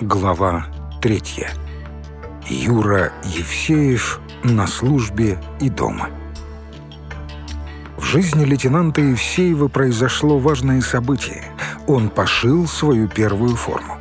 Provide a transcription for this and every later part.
Глава третья. Юра Евсеев на службе и дома. В жизни лейтенанта Евсеева произошло важное событие. Он пошил свою первую форму.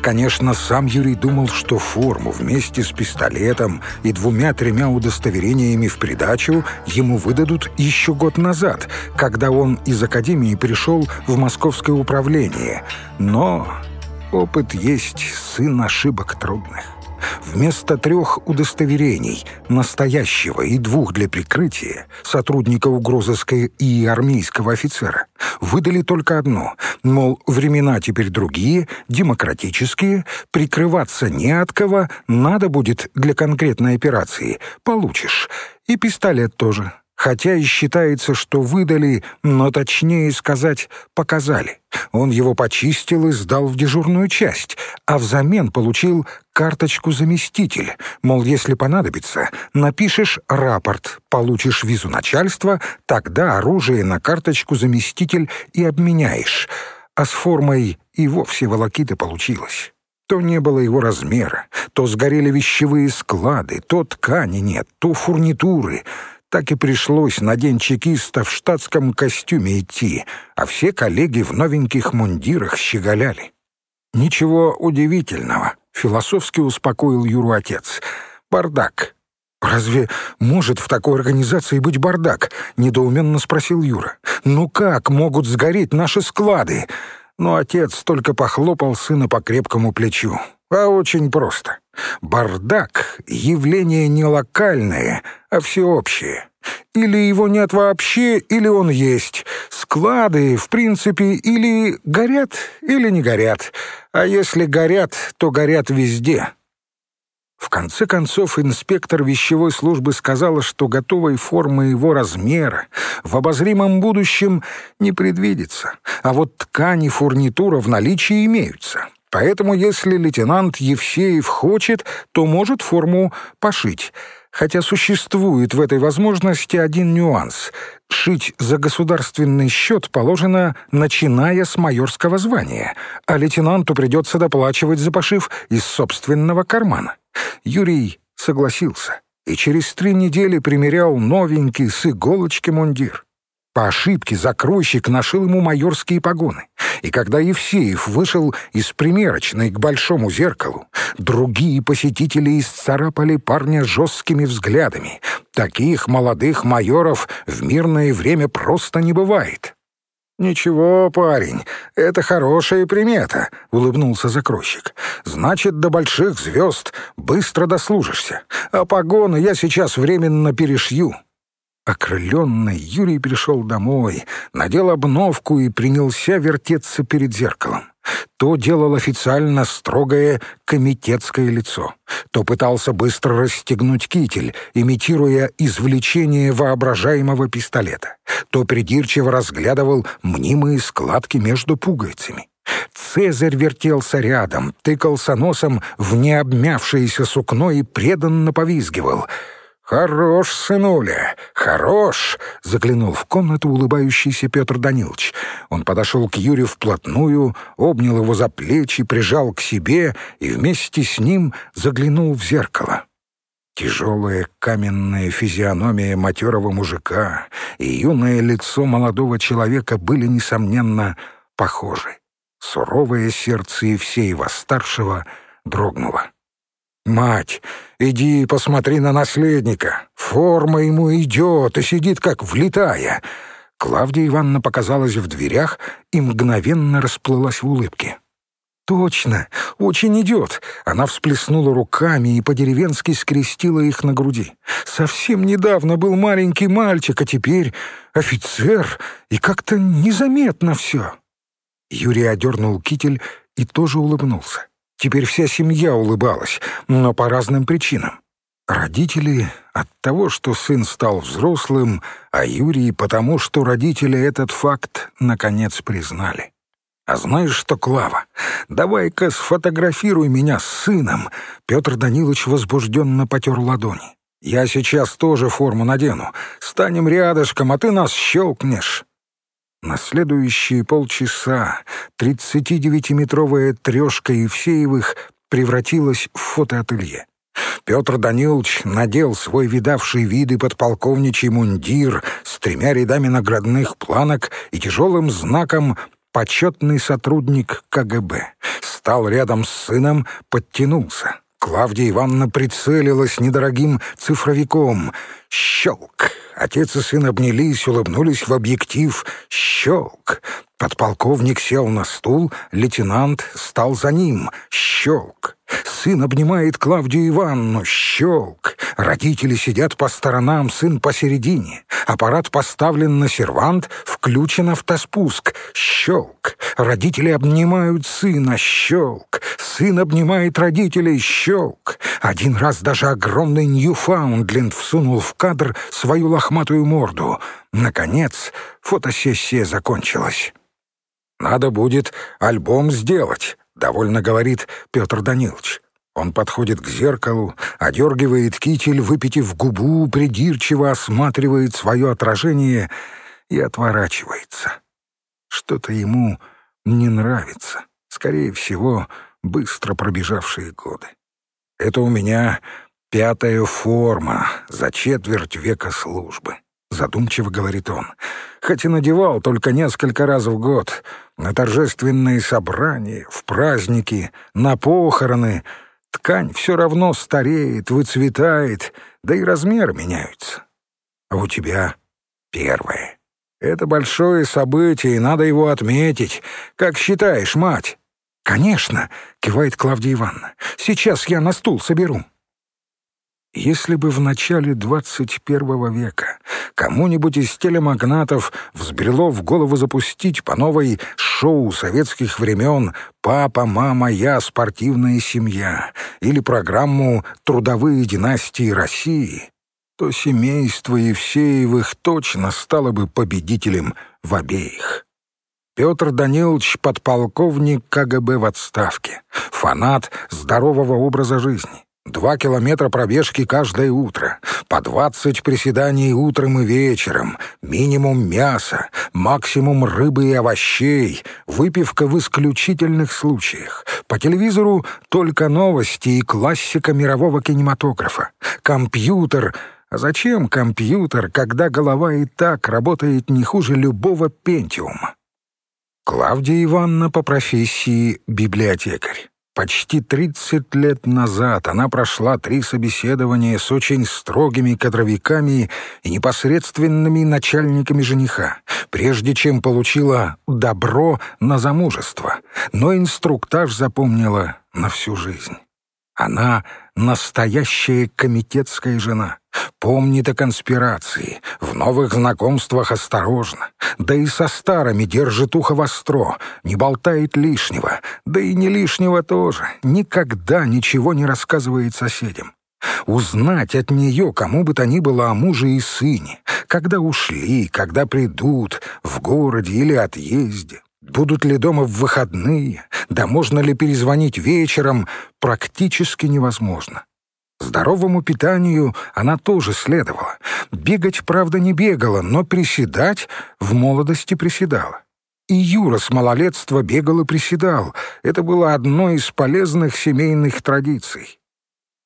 Конечно, сам Юрий думал, что форму вместе с пистолетом и двумя-тремя удостоверениями в придачу ему выдадут еще год назад, когда он из академии пришел в московское управление. Но Опыт есть сын ошибок трудных. Вместо трех удостоверений, настоящего и двух для прикрытия, сотрудника угрозыской и армейского офицера, выдали только одно, мол, времена теперь другие, демократические, прикрываться не от кого, надо будет для конкретной операции, получишь. И пистолет тоже, хотя и считается, что выдали, но точнее сказать, показали. Он его почистил и сдал в дежурную часть, а взамен получил карточку заместителя. Мол, если понадобится, напишешь рапорт, получишь визу начальства, тогда оружие на карточку заместитель и обменяешь. А с формой и вовсе волокиты получилось. То не было его размера, то сгорели вещевые склады, то ткани нет, то фурнитуры — так и пришлось на день чекиста в штатском костюме идти, а все коллеги в новеньких мундирах щеголяли. «Ничего удивительного», — философски успокоил Юру отец. «Бардак». «Разве может в такой организации быть бардак?» — недоуменно спросил Юра. «Ну как могут сгореть наши склады?» Но отец только похлопал сына по крепкому плечу. А очень просто. Бардак — явление не локальное, а всеобщее. Или его нет вообще, или он есть. Склады, в принципе, или горят, или не горят. А если горят, то горят везде. В конце концов, инспектор вещевой службы сказала, что готовой формы его размера в обозримом будущем не предвидится, а вот ткани фурнитура в наличии имеются. Поэтому, если лейтенант Евсеев хочет, то может форму пошить. Хотя существует в этой возможности один нюанс. Шить за государственный счет положено, начиная с майорского звания, а лейтенанту придется доплачивать за пошив из собственного кармана. Юрий согласился и через три недели примерял новенький с иголочки мундир. По ошибке закройщик нашил ему майорские погоны. И когда Евсеев вышел из примерочной к большому зеркалу, другие посетители исцарапали парня жесткими взглядами. Таких молодых майоров в мирное время просто не бывает. «Ничего, парень, это хорошая примета», — улыбнулся закройщик. «Значит, до больших звезд быстро дослужишься, а погоны я сейчас временно перешью». Окрыленный Юрий пришел домой, надел обновку и принялся вертеться перед зеркалом. То делал официально строгое комитетское лицо, то пытался быстро расстегнуть китель, имитируя извлечение воображаемого пистолета, то придирчиво разглядывал мнимые складки между пуговицами. Цезарь вертелся рядом, тыкался носом в необмявшееся сукно и преданно повизгивал — «Хорош, сынуля, хорош!» — заглянул в комнату улыбающийся Петр Данилович. Он подошел к Юре вплотную, обнял его за плечи, прижал к себе и вместе с ним заглянул в зеркало. Тяжелая каменная физиономия матерого мужика и юное лицо молодого человека были, несомненно, похожи. Суровое сердце Евсеева-старшего дрогнуло. «Мать, иди посмотри на наследника. Форма ему идет и сидит, как влитая». Клавдия Ивановна показалась в дверях и мгновенно расплылась в улыбке. «Точно, очень идет!» Она всплеснула руками и по-деревенски скрестила их на груди. «Совсем недавно был маленький мальчик, а теперь офицер, и как-то незаметно все!» Юрий одернул китель и тоже улыбнулся. Теперь вся семья улыбалась, но по разным причинам. Родители от того, что сын стал взрослым, а Юрий потому, что родители этот факт наконец признали. «А знаешь что, Клава, давай-ка сфотографируй меня с сыном!» Петр Данилович возбужденно потер ладони. «Я сейчас тоже форму надену. Станем рядышком, а ты нас щелкнешь». На следующие полчаса 39-метровая трешка Евсеевых превратилась в фотоателье. Петр Данилович надел свой видавший виды подполковничий мундир с тремя рядами наградных планок и тяжелым знаком «Почетный сотрудник КГБ». Стал рядом с сыном, подтянулся. Клавдия Ивановна прицелилась недорогим цифровиком. Щелк! Отец и сын обнялись, улыбнулись в объектив. Щелк! Подполковник сел на стул, лейтенант стал за ним. Щелк! Сын обнимает Клавдию Ивановну. Щелк! Родители сидят по сторонам, сын посередине. Аппарат поставлен на сервант, включен автоспуск. Щелк! Родители обнимают сына. Щелк! Сын обнимает родителей. Щелк! Один раз даже огромный Ньюфаундленд всунул в кадр свою лохматую морду. Наконец, фотосессия закончилась. «Надо будет альбом сделать», — довольно говорит Петр Данилович. Он подходит к зеркалу, одергивает китель, выпитив губу, придирчиво осматривает свое отражение и отворачивается. Что-то ему не нравится. Скорее всего, быстро пробежавшие годы. Это у меня пятая форма за четверть века службы. Задумчиво говорит он. Хоть и надевал только несколько раз в год. На торжественные собрания, в праздники, на похороны. Ткань все равно стареет, выцветает, да и размеры меняются. А у тебя первое. Это большое событие, и надо его отметить. Как считаешь, мать? «Конечно!» — кивает Клавдия Ивановна. «Сейчас я на стул соберу». Если бы в начале двадцать первого века кому-нибудь из телемагнатов взбрело в голову запустить по новой шоу советских времен «Папа, мама, я, спортивная семья» или программу «Трудовые династии России», то семейство Евсеевых точно стало бы победителем в обеих. Петр Данилович — подполковник КГБ в отставке, фанат здорового образа жизни. Два километра пробежки каждое утро, по двадцать приседаний утром и вечером, минимум мяса, максимум рыбы и овощей, выпивка в исключительных случаях. По телевизору только новости и классика мирового кинематографа. Компьютер — а зачем компьютер, когда голова и так работает не хуже любого пентиума? Клавдия Ивановна по профессии библиотекарь. Почти 30 лет назад она прошла три собеседования с очень строгими кадровиками и непосредственными начальниками жениха, прежде чем получила добро на замужество, но инструктаж запомнила на всю жизнь. Она настоящая комитетская жена, помнит о конспирации, в новых знакомствах осторожно, да и со старыми держит ухо востро, не болтает лишнего, да и не лишнего тоже, никогда ничего не рассказывает соседям. Узнать от нее кому бы то ни было о муже и сыне, когда ушли, когда придут, в городе или отъезде, Будут ли дома в выходные, да можно ли перезвонить вечером, практически невозможно. Здоровому питанию она тоже следовала. Бегать, правда, не бегала, но приседать в молодости приседала. И Юра с малолетства бегал и приседал. Это было одной из полезных семейных традиций.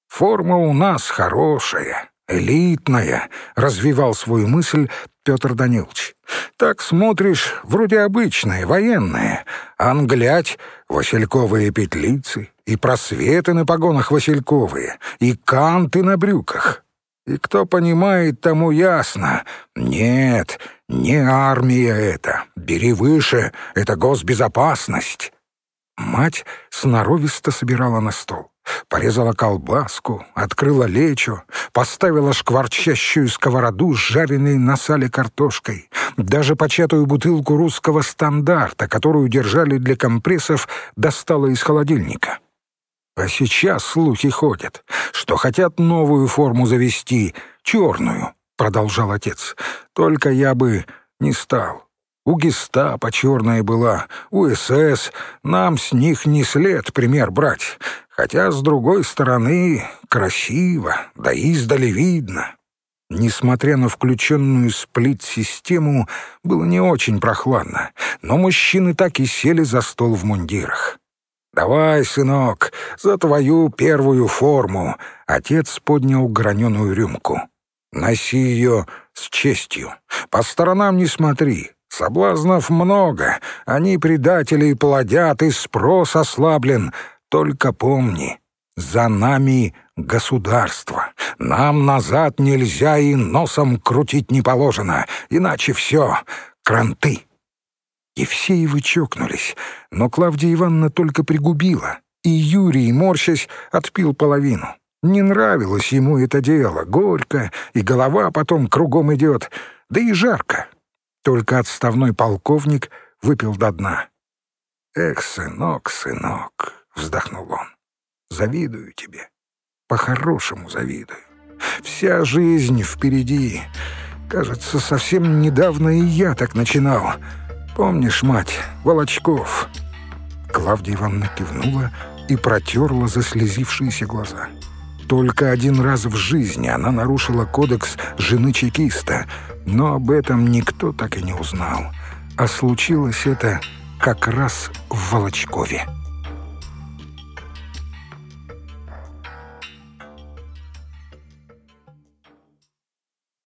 Форма у нас хорошая, элитная, развивал свою мысль Петр Данилович. Так смотришь, вроде обычное, военное, англять, васильковые петлицы, и просветы на погонах васильковые, и канты на брюках. И кто понимает, тому ясно. Нет, не армия это, бери выше, это госбезопасность. Мать сноровисто собирала на стол. Порезала колбаску, открыла лечо, поставила шкварчащую сковороду с жареной на сале картошкой, даже початую бутылку русского стандарта, которую держали для компрессов, достала из холодильника. А сейчас слухи ходят, что хотят новую форму завести, черную, — продолжал отец. Только я бы не стал. У гестапо черная была, у СС, нам с них не след пример брать. Хотя, с другой стороны, красиво, да издали видно. Несмотря на включенную сплит-систему, было не очень прохладно, но мужчины так и сели за стол в мундирах. «Давай, сынок, за твою первую форму!» Отец поднял граненую рюмку. «Носи ее с честью. По сторонам не смотри. Соблазнов много. Они предатели и плодят, и спрос ослаблен. Только помни, за нами государство. Нам назад нельзя и носом крутить не положено, иначе все — кранты». Евсеевы чокнулись, но Клавдия Ивановна только пригубила, и Юрий, морщась, отпил половину. Не нравилось ему это дело, горько, и голова потом кругом идет, да и жарко. Только отставной полковник выпил до дна. «Эх, сынок, сынок», — вздохнул он, — «завидую тебе, по-хорошему завидую. Вся жизнь впереди. Кажется, совсем недавно и я так начинал». Помнишь, мать, Волочков?» Клавдия Ивановна кивнула и протерла заслезившиеся глаза. Только один раз в жизни она нарушила кодекс жены чекиста, но об этом никто так и не узнал. А случилось это как раз в Волочкове.